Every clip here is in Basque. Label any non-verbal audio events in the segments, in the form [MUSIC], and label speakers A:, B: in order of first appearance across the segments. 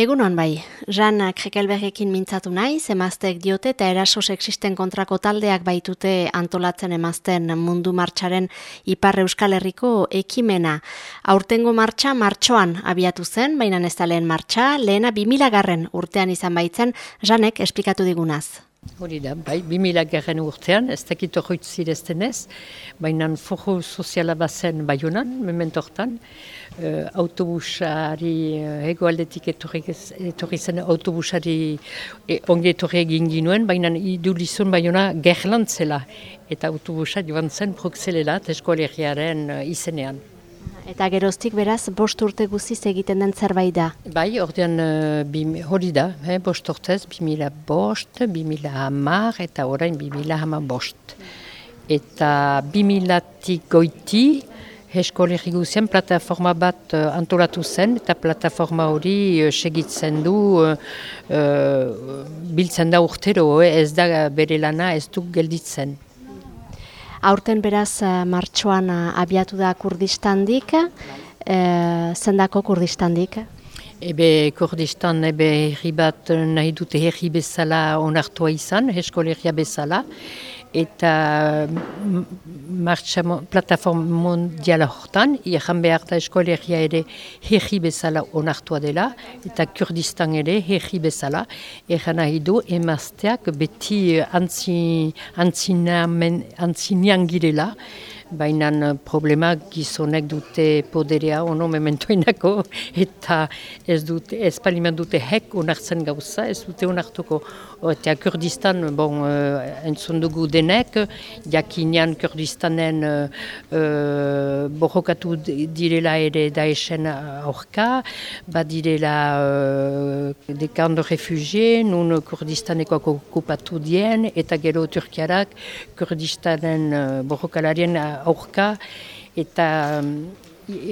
A: Egunon bai, Jan Krekelbergekin mintzatu nahi, zemaztek diote eta eraso sexisten kontrako taldeak baitute antolatzen emazten mundu martxaren Ipar Euskal Herriko ekimena. Aurtengo martxa martxoan abiatu zen, baina ez da lehen martxa, lehena 2000 garren urtean izan baitzen, Janek esplikatu digunaz.
B: Hori da, bai, 2000 garen urtean, ez dakit horret zirezten ez, baina foro soziala bazen baionan, mementortan, uh, autobusari, uh, egoaldetik etorri zen autobusari e, ongi etorri egin ginuen, baina idulizun baiona gerlantzela, eta autobusa joan zen proxelela, eskolegiaren uh, izenean.
A: Eta geroztik beraz, bost urte guziz egiten den zerbait da?
B: Bai, ordean uh, hori da, eh, bost urtez, bimila bost, bimila hamar eta orain bimila hamar bost. Eta bimilatik goiti, eskolegi guzien plataforma bat uh, antolatu zen, eta plataforma hori uh, segitzen du, uh, biltzen da urtero, ez da bere lana ez du gelditzen.
A: Aurten beraz eh, martxoan eh, abiatu da Kurdistandik, e, zendako Kurdistandik?
B: Ebe Kurdistan ebe herri bat nahi dute herri bezala onartua izan, eskolegia bezala, eta martxa plataforma mondiala hortan, iran behar da eskolegia ere herri bezala onartua dela, eta Kurdistan ere herri bezala, eran nahi du emazteak beti antzinean girela, baina problema gizonek dute poderea ono mementoinako eta ez dute ez palimen dute hek onartzen gauza ez dute onartuko eta Kurdistan bon uh, entzun dugu denek jakinean Kurdistanen uh, uh, borrokatu direla ere daesen aurka badirela uh, dekando refugie nun Kurdistaneko okupatu dien eta gero Turkiarak Kurdistanen uh, borrokalarien aurka eta um,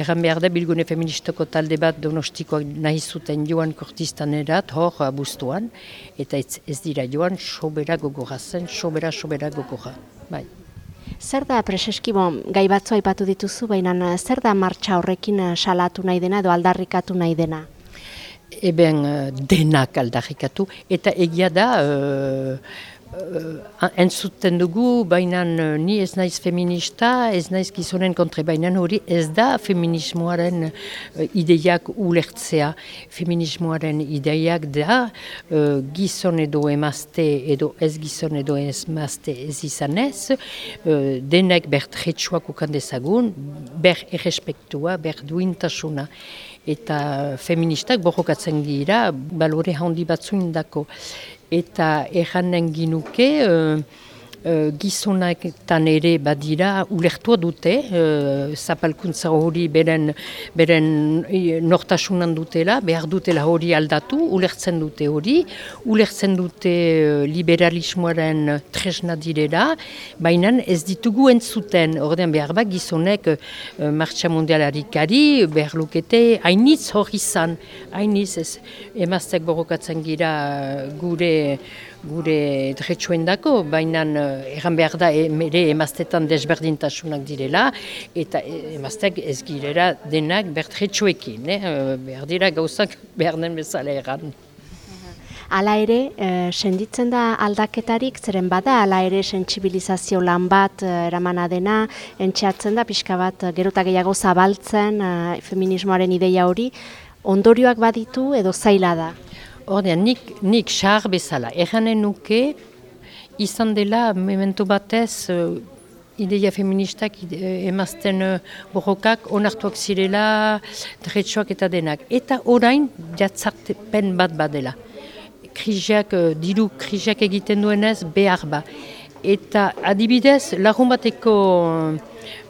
B: erran behar da bilgune feministako talde bat donostikoak nahi zuten joan kortistanerat hor abuztuan eta ez, ez dira joan sobera gogorra zen, sobera sobera gogorra. Bai.
A: Zer da preseski gai batzu aipatu dituzu, baina zer da martxa horrekin salatu nahi dena edo aldarrikatu nahi dena?
B: Eben denak aldarrikatu eta egia da uh, uh, entzuten dugu, baina uh, ni ez naiz feminista, ez naiz gizonen kontre, baina hori ez da feminismoaren uh, ideiak ulertzea. Feminismoaren ideiak da uh, gizon edo emazte edo ez gizon edo emazte ez izan ez, uh, denek ber tretsuak ukandezagun, ber errespektua, ber duintasuna eta feministak borrokatzen gira balore handi batzuin dako eta erranen ginuke uh, uh, gizonaketan ere badira ulertua dute uh, zapalkuntza hori beren, beren nortasunan dutela, behar dutela hori aldatu, ulertzen dute hori, ulertzen dute liberalismoaren tresna direla, baina ez ditugu entzuten, ordean behar bat gizonek uh, martxa mondialarikari, behar lukete, hainitz hori izan, hainitz ez emaztek borrokatzen gira gure gure dretxoen dako, baina erran behar da ere emaztetan desberdintasunak direla, eta e, emazteak ez girela denak bertretxoekin, eh? behar dira gauzak [LAUGHS] behar den bezala erran.
A: Hala ere, e, senditzen da aldaketarik, zeren bada, hala ere sentsibilizazio lan bat e, eramana dena, entxeatzen da, pixka bat, gerota gehiago zabaltzen, e, feminismoaren ideia hori, ondorioak baditu edo zaila da?
B: Ordean, nik, nik xar bezala, erranen nuke, izan dela, memento batez, uh, ideia feministak uh, emazten uh, borrokak, onartuak zirela, dretsuak eta denak. Eta orain, jatzartepen bat badela. Kriziak, uh, diru kriziak egiten duenez, behar ba. Eta adibidez, lagun bateko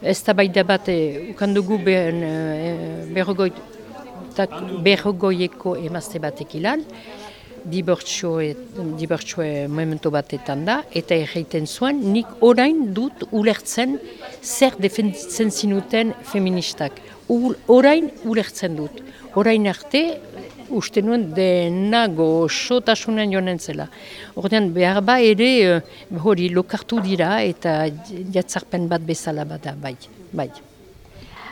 B: ez da bat, ukandugu behar, uh, berrogoieko emazte batek ilan, dibertsue momentu batetan da, eta erreiten zuen, nik orain dut ulertzen zer defenditzen zinuten feministak. orain ulertzen dut. Orain arte, uste nuen denago sotasunen joan zela. Ordean behar ba ere eh, hori lokartu dira eta jatzarpen bat bezala bada, bai. bai.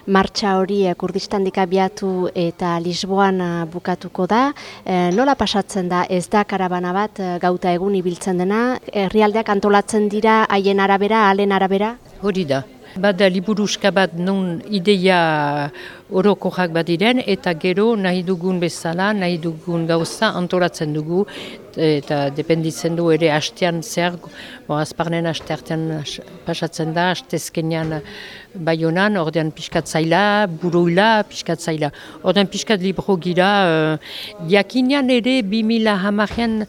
A: Martxa hori eh, kurdistandik abiatu eta Lisboan eh, bukatuko da. E, nola pasatzen da ez da karabana bat gauta egun ibiltzen dena? Herrialdeak antolatzen dira haien arabera, halen arabera?
B: Hori da. Bada liburuska bat non ideia orokoak badiren eta gero nahi dugun bezala, nahi dugun gauza antolatzen dugu eta dependitzen du ere hastean zer, bo, azparnen haste pasatzen da, hastezkenean bai honan, ordean pixkat zaila, buruila, pixkat zaila. Ordean pixkat libro gira, uh, jakinean ere 2000 hamarean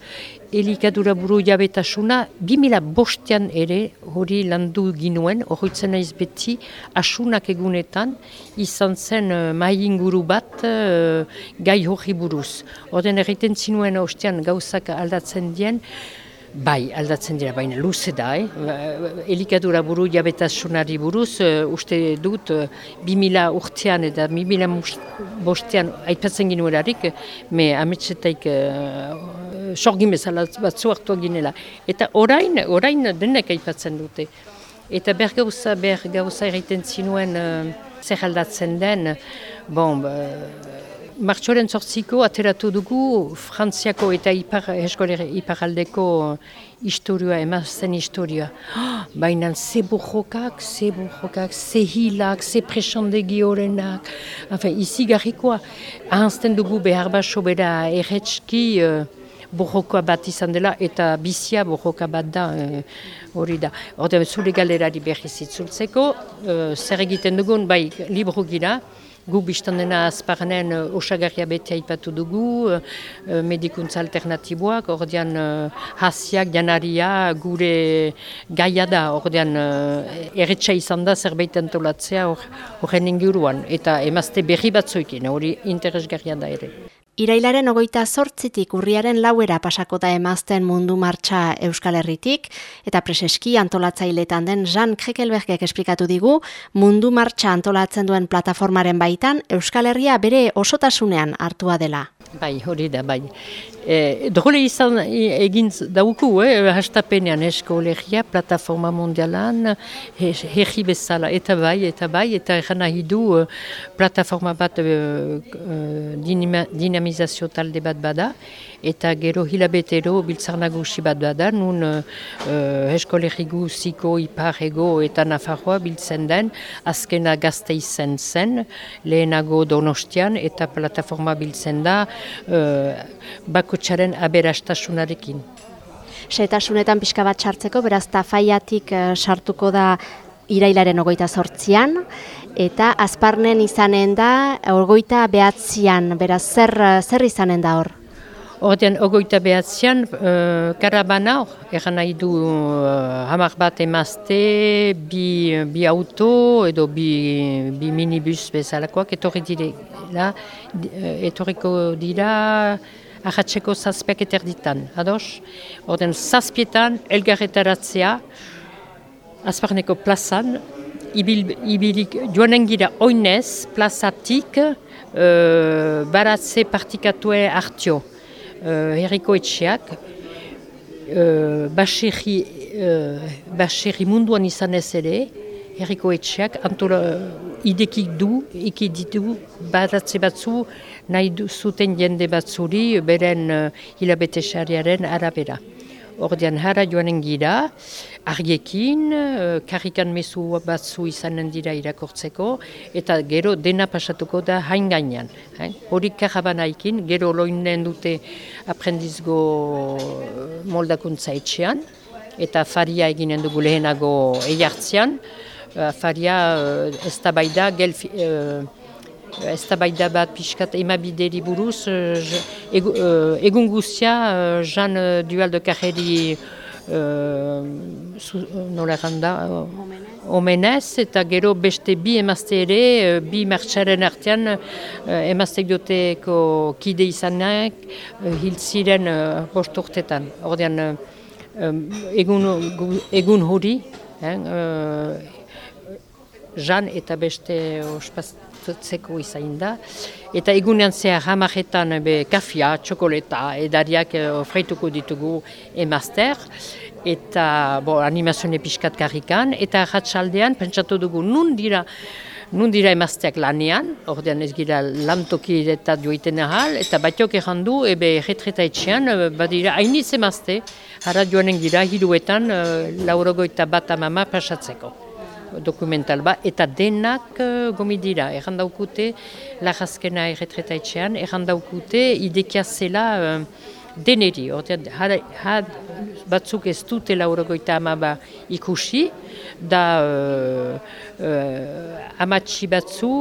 B: elikadura buru jabetasuna, 2000 bostean ere hori landu ginuen, horitzen naiz beti, asunak egunetan, izan zen uh, mahi inguru bat uh, gai hori buruz. Oden erriten zinuen ostean gauzak aldatzen dien, Bai, aldatzen dira, baina luze da, eh? elikadura buru jabetasunari buruz, uh, uste dut, uh, 2000 urtean eta 2000 bostean aipatzen ginuelarik, me ametsetaik uh, sorgin bezala batzu hartu ginela. Eta orain, orain denek aipatzen dute. Eta ber gauza, ber gauza erraiten zinuen uh, zer aldatzen den, bon, Martxoren zortziko ateratu dugu Frantziako eta ipar, eskolere iparaldeko historioa, emazten historioa. [GASPS] Baina ze burrokak, ze burrokak, ze hilak, ze presondegi horrenak. Enfin, izi garrikoa, ahanzten dugu behar bat sobera erretski uh, burrokoa bat izan dela eta bizia burroka bat da uh, hori da. Horten, zure galerari behar izitzultzeko, uh, zer egiten dugun, bai, libro gira, Gu biztan dena azparnen uh, osagarria bete haipatu dugu, uh, uh, medikuntza alternatiboak, ordean hasiak, janaria, gure gaia da, ordean erretxa izan da zerbait entolatzea horren inguruan, eta emazte berri batzuekin, hori interesgarria da ere.
A: Irailaren ogoita sortzitik urriaren lauera pasako da emazten mundu martxa Euskal Herritik, eta preseski antolatzailetan den Jean Krekelbergek esplikatu digu, mundu martxa antolatzen duen plataformaren baitan Euskal Herria bere osotasunean hartua dela.
B: Bai, hori da, bai. E, Drole izan egin dauku, eh, hastapenean eskolegia, plataforma mondialan, herri bezala, eta bai, eta bai, eta egan nahi du uh, plataforma bat uh, dinamizazio talde bat bada, eta gero hilabetero biltzar nagusi bat bada, nun uh, eskolegi guziko, ipar ego eta nafarroa biltzen den, azkena gazte izen zen, lehenago donostian, eta plataforma biltzen da, uh, bakotxaren aberastasunarekin.
A: Setasunetan pixka bat sartzeko, beraz tafaiatik uh, sartuko da irailaren ogoita sortzian, eta azparnen izanen da ogoita behatzian, beraz zer, zer izanen da hor?
B: Ordean, ogoita behatzean, uh, karabana, egan nahi du uh, hamar bat emazte, bi, bi auto edo bi, bi minibus bezalakoak, etorri direla, etorriko dira ahatzeko zazpiak eterditan, ados? Ordean, zazpietan, elgarretaratzea, azparneko plazan, ibil, ibilik joanen gira oinez, plazatik, uh, baratze partikatue hartio uh, herriko etxeak, uh, baserri, uh, munduan izan ez ere, herriko etxeak, antola idekik du, iki ditu batatze batzu, nahi zuten jende batzuri, beren uh, hilabete arabera. Ordean jara joanen gira, argiekin, uh, karrikan mesu batzu izanen dira irakortzeko, eta gero dena pasatuko da hain gainean. Eh? Hori karrabanaikin, gero loinen dute aprendizgo moldakuntza etxean, eta faria eginen dugu lehenago eiartzean, uh, faria uh, ez da baida, gelfi, ez da baida bat pixkat emabideri buruz, uh, egun guztia, uh, Jean uh, Dualdo Kajeri uh, nola ganda, uh, omenez, eta gero beste bi emazte ere, bi martxaren artean uh, emaztek duteko kide izanak, uh, hil uh, urtetan. Ordean, egun, egun hori, Jan eta beste ospatzeko izain da. Eta egunean zehar hamaretan be kafia, txokoleta, edariak eh, ofreituko ditugu emazter. Eta bo, animazioen episkat karrikan. Eta ratxaldean, pentsatu dugu, nun dira nun dira emazteak lanean, ordean ez gira lantoki eta joiten ahal, eta batiok errandu, ebe retreta etxean, eh, badira hainiz emazte, harra joanen gira hiruetan laurogoita bat amama pasatzeko dokumental ba, eta denak uh, gomi dira, errandaukute lagazkena erretreta etxean, errandaukute idekia zela deneri, ordean, had, batzuk ez dute laurogoita amaba ikusi, da uh, uh, amatxi batzu,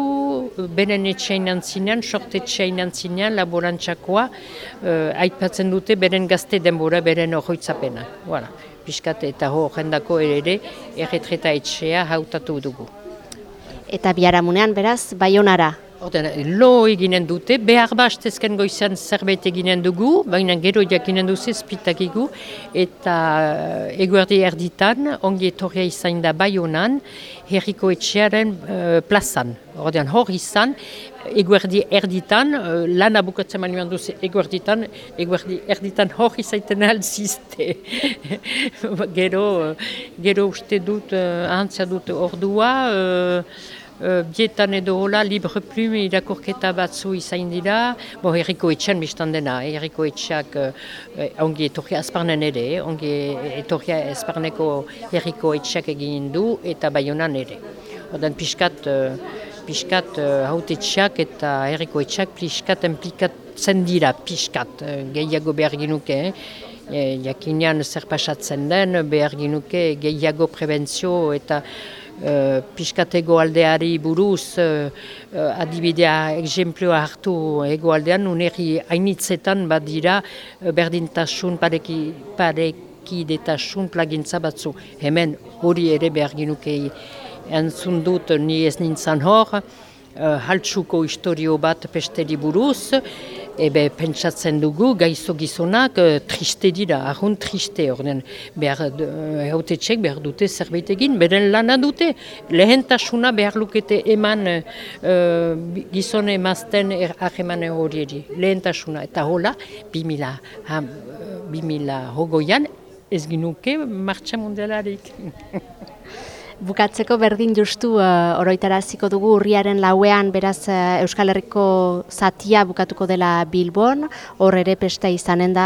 B: beren etxein antzinean, sorte etxein antzinean, laborantzakoa, uh, aipatzen dute beren gazte denbora, beren horroitzapena. Voilà. Piskat eta ho jendako ere ere, erretreta etxea hautatu dugu.
A: Eta biharamunean beraz, baionara,
B: Orden, lo eginen dute, behar bastezken goizan zerbait eginen dugu, baina gero jakinen duze spitakigu, eta uh, eguerdi erditan, ongi etorria izan da bai honan, herriko etxearen uh, plazan. Orden, hor izan, eguerdi erditan, uh, lan abukatzen manian duze eguerditan, eguerdi erditan hor izaiten alzizte. [LAUGHS] gero, gero uste dut, uh, ahantzia dut ordua, uh, Uh, bietan edo hola, libre plume irakorketa batzu izain dira, bo herriko etxean biztan dena, herriko etxeak uh, ongi etorria azparnen ere, ongi etorria azparneko herriko etxeak egin du eta baionan ere. Odan piskat, uh, piskat uh, haute etxeak eta herriko etxeak piskat implikatzen dira, piskat, uh, gehiago behar ginuke, eh? jakinean zer pasatzen den, behar ginuke gehiago prebentzio eta uh, piskatego aldeari buruz uh, adibidea egzemplioa hartu egoaldean unerri hainitzetan badira berdintasun pareki, parekidetasun plagintza batzu. Hemen hori ere behar ginukei entzun dut ni ez nintzen hor, uh, haltsuko historio bat pesteri buruz, ebe pentsatzen dugu gaizo gizonak uh, triste dira, ahun triste ordean behar haute txek behar dute zerbait egin, beren lana dute lehentasuna behar lukete eman uh, gizon emazten er, ahemane horieri, lehentasuna eta hola, bimila, bimila hogoian ez ginuke martxa. [LAUGHS]
A: Bukatzeko berdin justu uh, oroitaraziko dugu urriaren lauean beraz uh, Euskal Herriko zatia bukatuko dela Bilbon, hor ere pesta izanen da?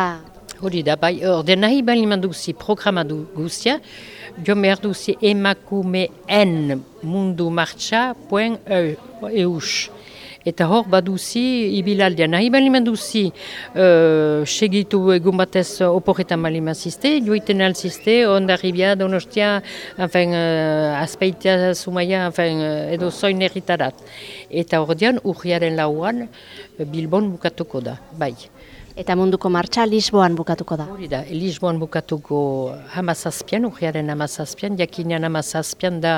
B: Hori da, bai, orde nahi bali manduzi programa du guztia, jo behar duzi emakumeen mundu martxa poen eus. Eta hor baduzi ibilaldia nahi bali manduzi uh, segitu egun batez oporretan bali mazizte, joiten alzizte, ondarribia, donostia, enfin, uh, azpeitia, sumaia, enfin, uh, edo zoin erritarat. Eta hor dian, urriaren lauan, Bilbon bukatuko da, bai.
A: Eta munduko martxa Lisboan bukatuko da?
B: Hori da, Lisboan bukatuko hamazazpian, urriaren hamazazpian, jakinean hamazazpian da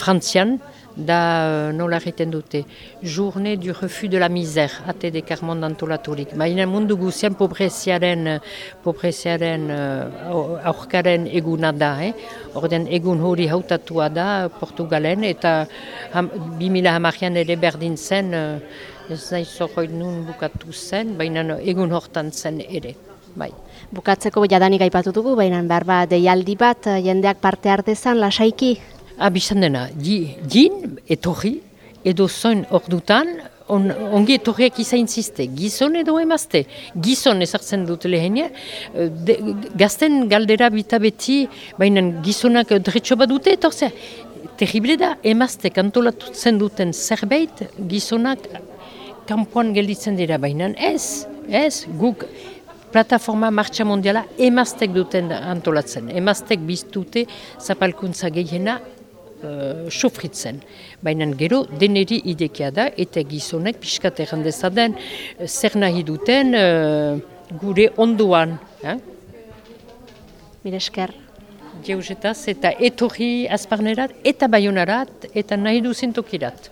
B: frantzian, da uh, nola egiten dute Journée du refus de la misère ate de karmon antolaturik baina mundu guzian pobreziaren pobreziaren uh, aurkaren eguna da eh? orden egun hori hautatua da Portugalen eta ham, 2000 hamarrian ere berdin zen uh, ez nahi zorroi nun bukatu zen baina egun hortan zen ere bai.
A: Bukatzeko jadanik aipatu dugu, baina behar bat deialdi bat jendeak parte hartezan lasaiki?
B: Abizan dena, din, etorri, edo zoin ordutan, on, ongi etorriak izain ziste, gizon edo emazte. Gizon ezartzen dut lehenia, gazten galdera bita beti, baina gizonak dretxo bat dute etorzea. Terrible da, emazte kantolatzen duten zerbait, gizonak kampuan gelditzen dira, baina ez, ez, guk plataforma martxa mondiala emaztek duten antolatzen. Emaztek biztute zapalkuntza gehiena uh, sofritzen. Baina gero, deneri idekia da, eta gizonek pixkat errandezaden zer nahi duten uh, gure onduan. Eh?
A: Mire esker.
B: Geuzetaz eta etorri azparnerat eta baionarat eta nahi duzen tokirat.